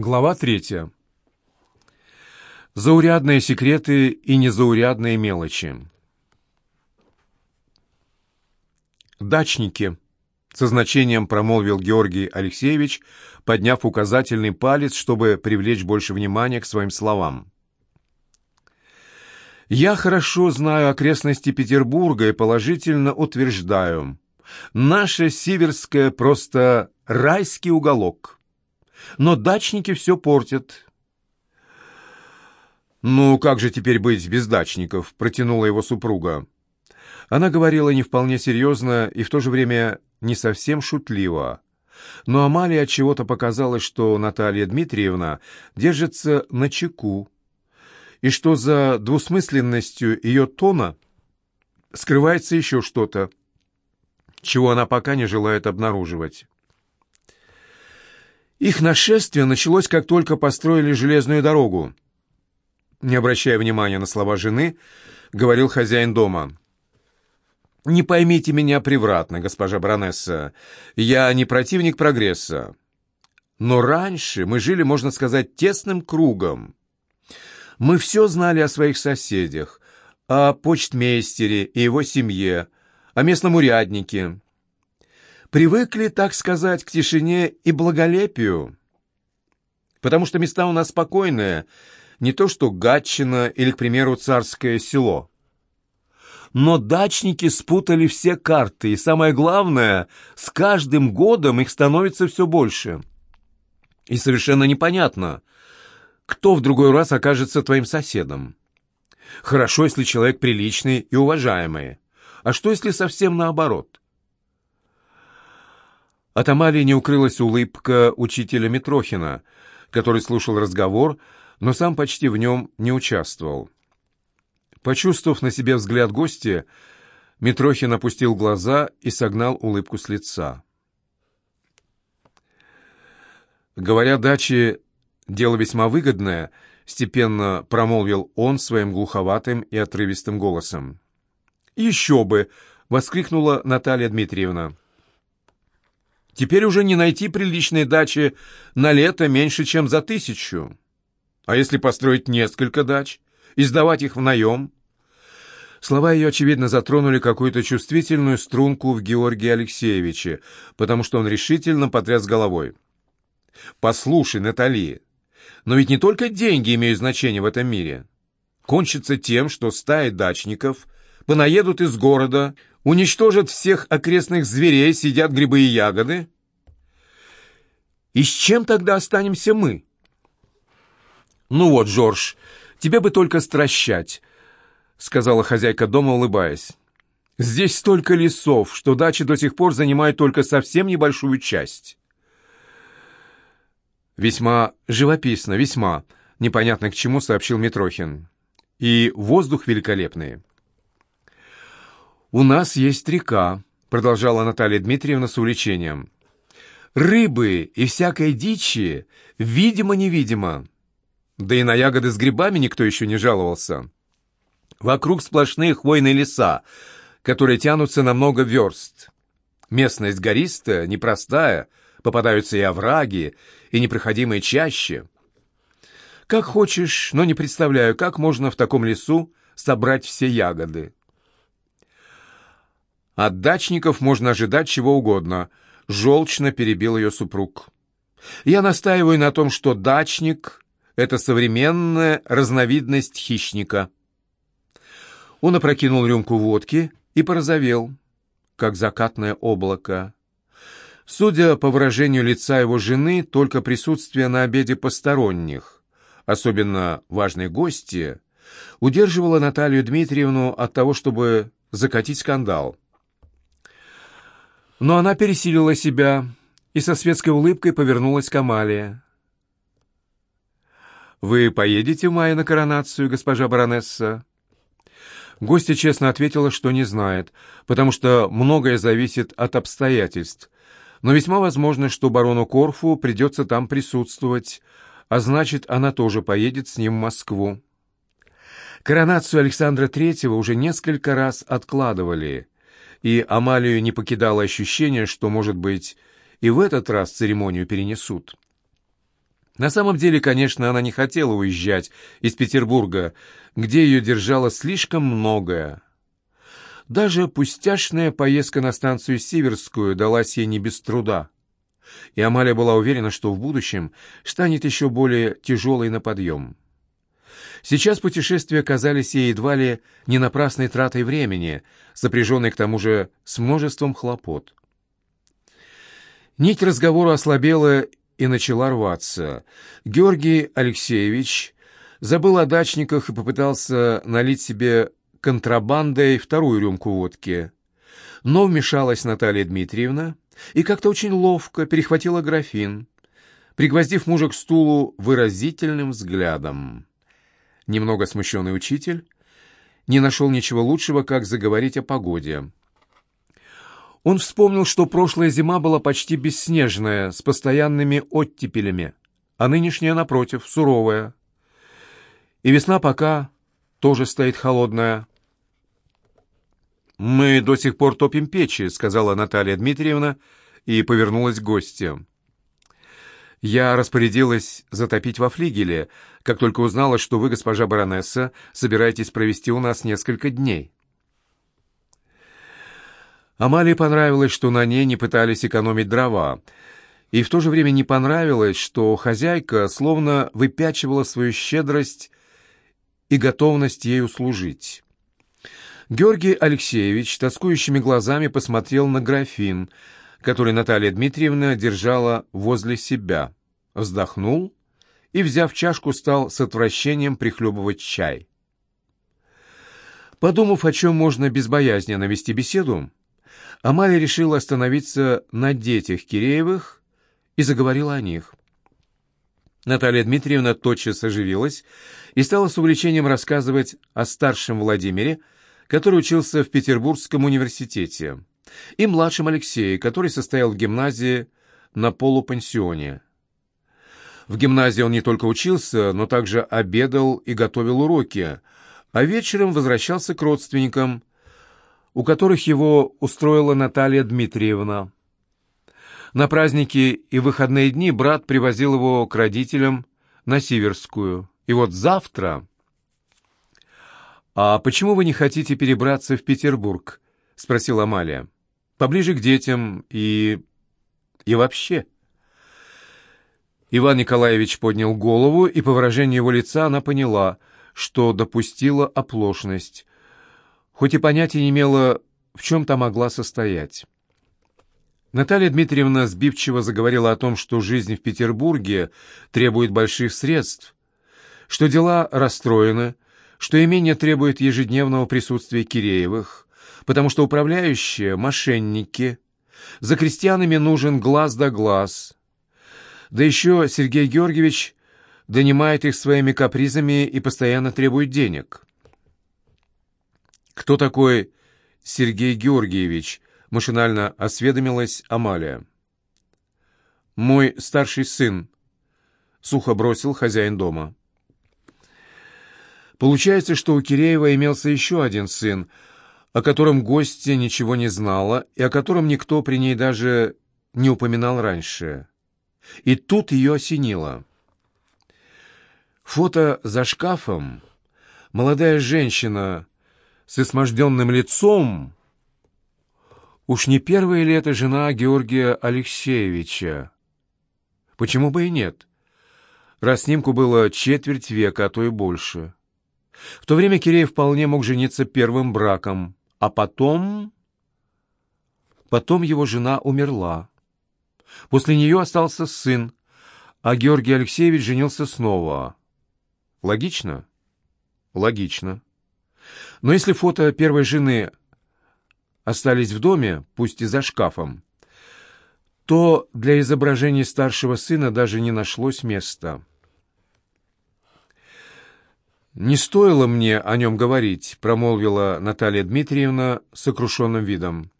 Глава третья. Заурядные секреты и незаурядные мелочи. «Дачники», — со значением промолвил Георгий Алексеевич, подняв указательный палец, чтобы привлечь больше внимания к своим словам. «Я хорошо знаю окрестности Петербурга и положительно утверждаю, наша Сиверская просто райский уголок» но дачники все портят. «Ну, как же теперь быть без дачников?» — протянула его супруга. Она говорила не вполне серьезно и в то же время не совсем шутливо. Но Амалия от чего-то показалось, что Наталья Дмитриевна держится на чеку, и что за двусмысленностью ее тона скрывается еще что-то, чего она пока не желает обнаруживать. Их нашествие началось, как только построили железную дорогу. Не обращая внимания на слова жены, говорил хозяин дома. «Не поймите меня превратно, госпожа баронесса. Я не противник прогресса. Но раньше мы жили, можно сказать, тесным кругом. Мы все знали о своих соседях, о почтмейстере и его семье, о местном уряднике привыкли, так сказать, к тишине и благолепию, потому что места у нас спокойные, не то что Гатчина или, к примеру, Царское село. Но дачники спутали все карты, и самое главное, с каждым годом их становится все больше. И совершенно непонятно, кто в другой раз окажется твоим соседом. Хорошо, если человек приличный и уважаемый. А что, если совсем наоборот? От Амалии не укрылась улыбка учителя Митрохина, который слушал разговор, но сам почти в нем не участвовал. Почувствовав на себе взгляд гостя, Митрохин опустил глаза и согнал улыбку с лица. Говоря даче дело весьма выгодное, степенно промолвил он своим глуховатым и отрывистым голосом. «Еще бы!» — воскликнула Наталья Дмитриевна. Теперь уже не найти приличной дачи на лето меньше, чем за тысячу. А если построить несколько дач и сдавать их в наем? Слова ее, очевидно, затронули какую-то чувствительную струнку в Георгии Алексеевиче, потому что он решительно потряс головой. «Послушай, Натали, но ведь не только деньги имеют значение в этом мире. Кончится тем, что стаи дачников понаедут из города, уничтожат всех окрестных зверей, сидят грибы и ягоды. И с чем тогда останемся мы? Ну вот, Жорж, тебе бы только стращать, сказала хозяйка дома, улыбаясь. Здесь столько лесов, что дачи до сих пор занимают только совсем небольшую часть. Весьма живописно, весьма, непонятно к чему сообщил Митрохин. И воздух великолепный. «У нас есть река», — продолжала Наталья Дмитриевна с увлечением. «Рыбы и всякой дичи, видимо-невидимо. Да и на ягоды с грибами никто еще не жаловался. Вокруг сплошные хвойные леса, которые тянутся на много верст. Местность гористая, непростая, попадаются и овраги, и непроходимые чащи. Как хочешь, но не представляю, как можно в таком лесу собрать все ягоды. От дачников можно ожидать чего угодно. Желчно перебил ее супруг. Я настаиваю на том, что дачник — это современная разновидность хищника. Он опрокинул рюмку водки и порозовел, как закатное облако. Судя по выражению лица его жены, только присутствие на обеде посторонних, особенно важной гости, удерживало Наталью Дмитриевну от того, чтобы закатить скандал. Но она пересилила себя и со светской улыбкой повернулась к Амалии. «Вы поедете в мае на коронацию, госпожа баронесса?» Гостья честно ответила, что не знает, потому что многое зависит от обстоятельств. Но весьма возможно, что барону Корфу придется там присутствовать, а значит, она тоже поедет с ним в Москву. Коронацию Александра Третьего уже несколько раз откладывали — и Амалию не покидало ощущение, что, может быть, и в этот раз церемонию перенесут. На самом деле, конечно, она не хотела уезжать из Петербурга, где ее держало слишком многое. Даже пустяшная поездка на станцию Сиверскую далась ей не без труда. И Амалия была уверена, что в будущем станет еще более тяжелой на подъем. Сейчас путешествия казались ей едва ли не напрасной тратой времени, сопряженной к тому же с множеством хлопот. Нить разговора ослабела и начала рваться. Георгий Алексеевич забыл о дачниках и попытался налить себе контрабандой вторую рюмку водки. Но вмешалась Наталья Дмитриевна и как-то очень ловко перехватила графин, пригвоздив мужа к стулу выразительным взглядом. Немного смущенный учитель не нашел ничего лучшего, как заговорить о погоде. Он вспомнил, что прошлая зима была почти бесснежная, с постоянными оттепелями, а нынешняя, напротив, суровая. И весна пока тоже стоит холодная. «Мы до сих пор топим печи», — сказала Наталья Дмитриевна и повернулась к гостям. «Я распорядилась затопить во флигеле, как только узнала, что вы, госпожа баронесса, собираетесь провести у нас несколько дней». Амалии понравилось, что на ней не пытались экономить дрова, и в то же время не понравилось, что хозяйка словно выпячивала свою щедрость и готовность ею служить. Георгий Алексеевич тоскующими глазами посмотрел на графин, который Наталья Дмитриевна держала возле себя, вздохнул и, взяв чашку, стал с отвращением прихлебывать чай. Подумав, о чем можно безбоязненно вести беседу, Амалия решила остановиться на детях Киреевых и заговорила о них. Наталья Дмитриевна тотчас оживилась и стала с увлечением рассказывать о старшем Владимире, который учился в Петербургском университете, и младшем Алексее, который состоял в гимназии на полупансионе. В гимназии он не только учился, но также обедал и готовил уроки, а вечером возвращался к родственникам, у которых его устроила Наталья Дмитриевна. На праздники и выходные дни брат привозил его к родителям на Сиверскую. И вот завтра... «А почему вы не хотите перебраться в Петербург?» — спросила Амалия. «Поближе к детям и... и вообще». Иван Николаевич поднял голову, и по выражению его лица она поняла, что допустила оплошность, хоть и понятия не имела, в чем-то могла состоять. Наталья Дмитриевна сбивчиво заговорила о том, что жизнь в Петербурге требует больших средств, что дела расстроены, что имение требует ежедневного присутствия Киреевых, потому что управляющие — мошенники, за крестьянами нужен глаз да глаз. Да еще Сергей Георгиевич донимает их своими капризами и постоянно требует денег. «Кто такой Сергей Георгиевич?» — машинально осведомилась Амалия. «Мой старший сын», — сухо бросил хозяин дома. Получается, что у Киреева имелся еще один сын, о котором гостья ничего не знала и о котором никто при ней даже не упоминал раньше. И тут ее осенило. Фото за шкафом. Молодая женщина с изможденным лицом. Уж не первая ли это жена Георгия Алексеевича? Почему бы и нет? Раз снимку было четверть века, а то и больше. В то время Киреев вполне мог жениться первым браком, а потом... Потом его жена умерла. После нее остался сын, а Георгий Алексеевич женился снова. Логично? Логично. Но если фото первой жены остались в доме, пусть и за шкафом, то для изображения старшего сына даже не нашлось места. «Не стоило мне о нем говорить», — промолвила Наталья Дмитриевна с сокрушенным видом.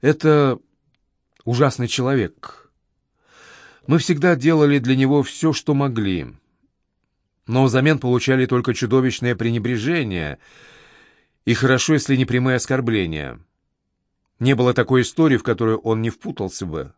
«Это ужасный человек. Мы всегда делали для него все, что могли но взамен получали только чудовищное пренебрежение и хорошо, если не прямые оскорбления. Не было такой истории, в которую он не впутался бы.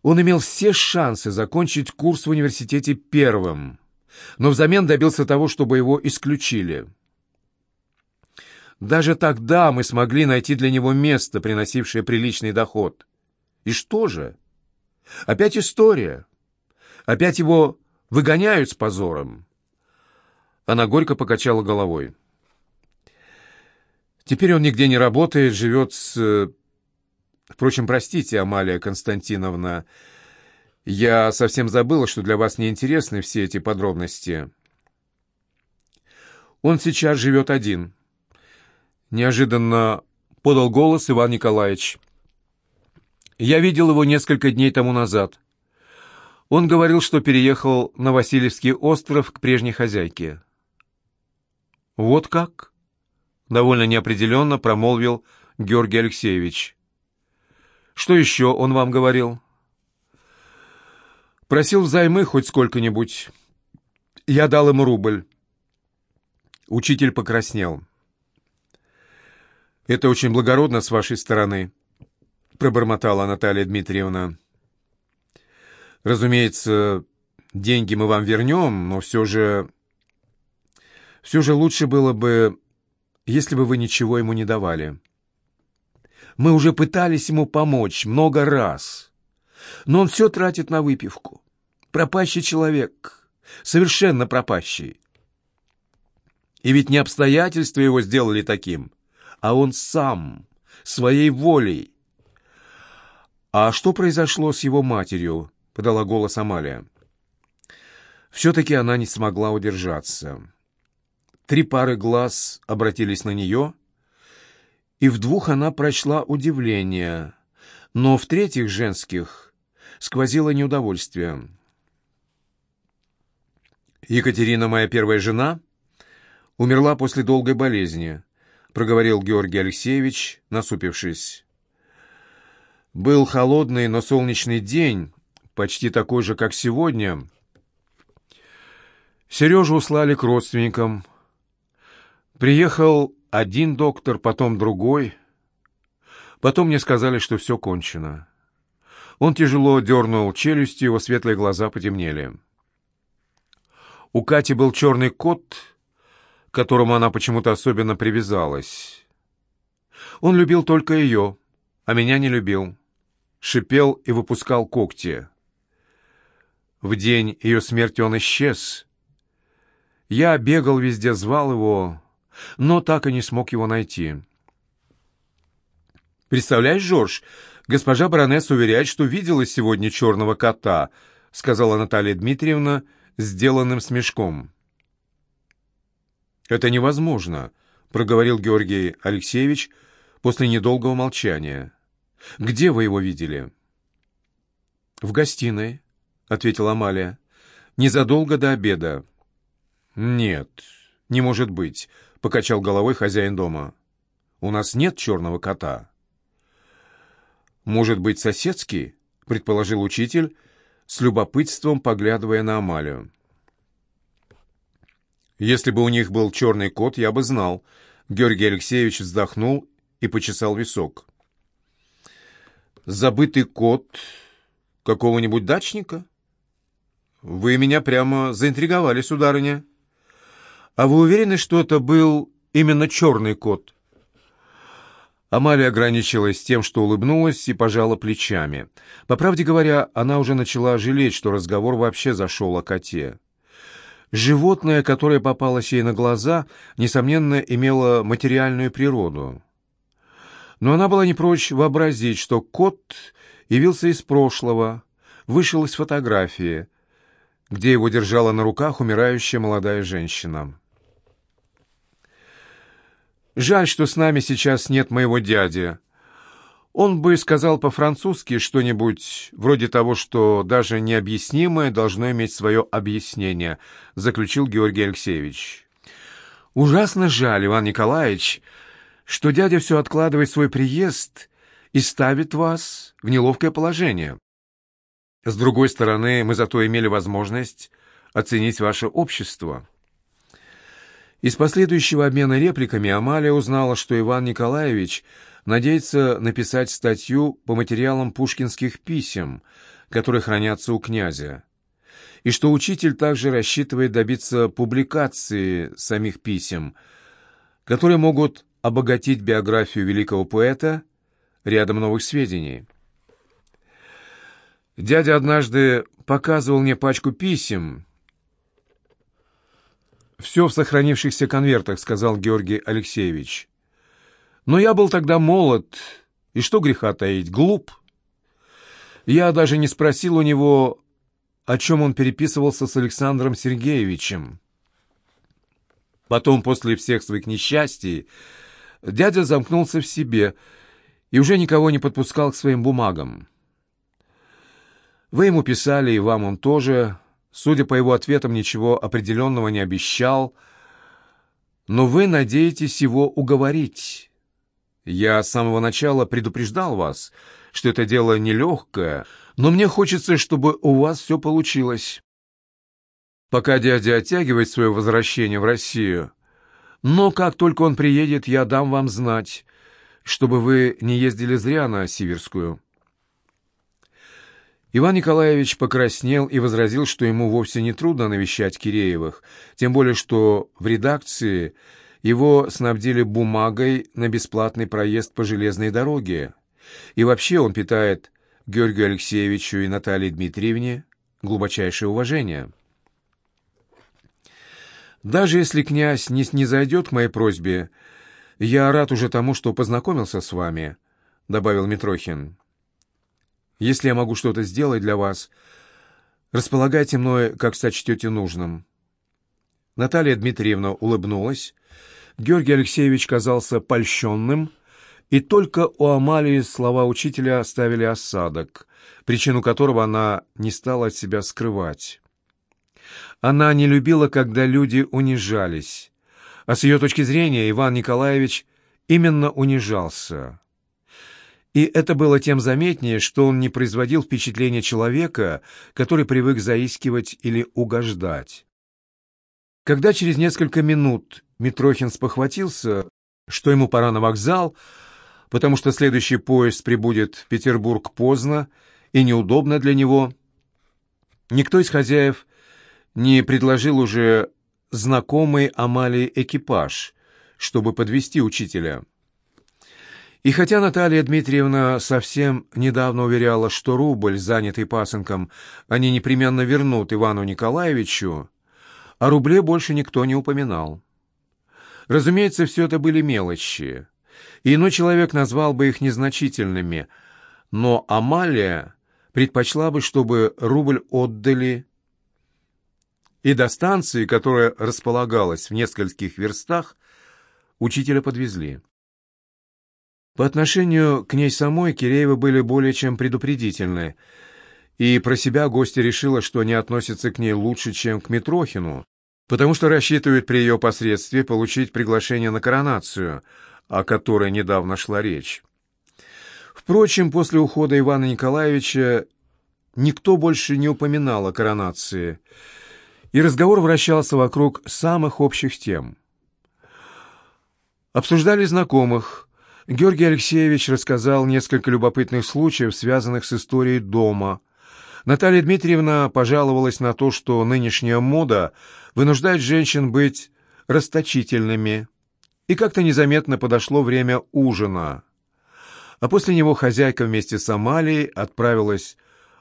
Он имел все шансы закончить курс в университете первым, но взамен добился того, чтобы его исключили. Даже тогда мы смогли найти для него место, приносившее приличный доход. И что же? Опять история. Опять его выгоняют с позором. Она горько покачала головой. Теперь он нигде не работает, живет с... Впрочем, простите, Амалия Константиновна, я совсем забыла, что для вас неинтересны все эти подробности. Он сейчас живет один. Неожиданно подал голос Иван Николаевич. Я видел его несколько дней тому назад. Он говорил, что переехал на Васильевский остров к прежней хозяйке. «Вот как?» — довольно неопределенно промолвил Георгий Алексеевич. «Что еще он вам говорил?» «Просил взаймы хоть сколько-нибудь. Я дал ему рубль». Учитель покраснел. «Это очень благородно с вашей стороны», — пробормотала Наталья Дмитриевна. «Разумеется, деньги мы вам вернем, но все же...» «Все же лучше было бы, если бы вы ничего ему не давали. Мы уже пытались ему помочь много раз, но он все тратит на выпивку. Пропащий человек, совершенно пропащий. И ведь не обстоятельства его сделали таким, а он сам, своей волей. «А что произошло с его матерью?» — подала голос Амалия. Все-таки она не смогла удержаться. Три пары глаз обратились на нее, и в двух она прочла удивление, но в третьих женских сквозило неудовольствие. «Екатерина, моя первая жена, умерла после долгой болезни», проговорил Георгий Алексеевич, насупившись. Был холодный, но солнечный день, почти такой же, как сегодня. Сережу услали к родственникам. Приехал один доктор, потом другой. Потом мне сказали, что все кончено. Он тяжело дернул челюстью, его светлые глаза потемнели. У Кати был черный кот — к которому она почему-то особенно привязалась. Он любил только ее, а меня не любил. Шипел и выпускал когти. В день ее смерти он исчез. Я бегал везде, звал его, но так и не смог его найти. «Представляешь, Жорж, госпожа баронесса уверяет, что видела сегодня черного кота», сказала Наталья Дмитриевна сделанным смешком. «Это невозможно», — проговорил Георгий Алексеевич после недолгого молчания. «Где вы его видели?» «В гостиной», — ответила Амалия. «Незадолго до обеда». «Нет, не может быть», — покачал головой хозяин дома. «У нас нет черного кота». «Может быть, соседский?» — предположил учитель, с любопытством поглядывая на Амалию. Если бы у них был черный кот, я бы знал. Георгий Алексеевич вздохнул и почесал висок. Забытый кот какого-нибудь дачника? Вы меня прямо заинтриговали, сударыня. А вы уверены, что это был именно черный кот? Амалия ограничилась тем, что улыбнулась и пожала плечами. По правде говоря, она уже начала жалеть, что разговор вообще зашел о коте. Животное, которое попалось ей на глаза, несомненно, имело материальную природу. Но она была не прочь вообразить, что кот явился из прошлого, вышел из фотографии, где его держала на руках умирающая молодая женщина. «Жаль, что с нами сейчас нет моего дяди», он бы сказал по-французски что-нибудь вроде того, что даже необъяснимое должно иметь свое объяснение, заключил Георгий Алексеевич. Ужасно жаль, Иван Николаевич, что дядя все откладывает свой приезд и ставит вас в неловкое положение. С другой стороны, мы зато имели возможность оценить ваше общество. Из последующего обмена репликами Амалия узнала, что Иван Николаевич – надеется написать статью по материалам пушкинских писем, которые хранятся у князя, и что учитель также рассчитывает добиться публикации самих писем, которые могут обогатить биографию великого поэта рядом новых сведений. Дядя однажды показывал мне пачку писем. «Все в сохранившихся конвертах», — сказал Георгий Алексеевич. «Но я был тогда молод, и что греха таить, глуп. Я даже не спросил у него, о чем он переписывался с Александром Сергеевичем. Потом, после всех своих несчастий, дядя замкнулся в себе и уже никого не подпускал к своим бумагам. Вы ему писали, и вам он тоже. Судя по его ответам, ничего определенного не обещал. Но вы надеетесь его уговорить. Я с самого начала предупреждал вас, что это дело нелегкое, но мне хочется, чтобы у вас все получилось. Пока дядя оттягивает свое возвращение в Россию, но как только он приедет, я дам вам знать, чтобы вы не ездили зря на Сиверскую. Иван Николаевич покраснел и возразил, что ему вовсе не трудно навещать Киреевых, тем более что в редакции его снабдили бумагой на бесплатный проезд по железной дороге. И вообще он питает Георгию Алексеевичу и Наталье Дмитриевне глубочайшее уважение. «Даже если князь не снизойдет к моей просьбе, я рад уже тому, что познакомился с вами», — добавил Митрохин. Если я могу что-то сделать для вас, располагайте мной, как сочтете нужным». Наталья Дмитриевна улыбнулась. Георгий Алексеевич казался польщенным, и только у Амалии слова учителя оставили осадок, причину которого она не стала от себя скрывать. Она не любила, когда люди унижались, а с ее точки зрения Иван Николаевич именно унижался. И это было тем заметнее, что он не производил впечатления человека, который привык заискивать или угождать. Когда через несколько минут Митрохин спохватился, что ему пора на вокзал, потому что следующий поезд прибудет в Петербург поздно и неудобно для него, никто из хозяев не предложил уже знакомый Амалии экипаж, чтобы подвести учителя. И хотя Наталья Дмитриевна совсем недавно уверяла, что рубль, занятый пасынком, они непременно вернут Ивану Николаевичу, о рубле больше никто не упоминал. Разумеется, все это были мелочи, и иной человек назвал бы их незначительными, но Амалия предпочла бы, чтобы рубль отдали и до станции, которая располагалась в нескольких верстах, учителя подвезли. По отношению к ней самой Киреевы были более чем предупредительны, и про себя гостья решила, что они относятся к ней лучше, чем к Митрохину, потому что рассчитывают при ее посредстве получить приглашение на коронацию, о которой недавно шла речь. Впрочем, после ухода Ивана Николаевича никто больше не упоминал о коронации, и разговор вращался вокруг самых общих тем. Обсуждали знакомых – Георгий Алексеевич рассказал несколько любопытных случаев, связанных с историей дома. Наталья Дмитриевна пожаловалась на то, что нынешняя мода вынуждает женщин быть расточительными. И как-то незаметно подошло время ужина. А после него хозяйка вместе с Амалией отправилась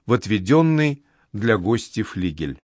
в отведенный для гостей флигель.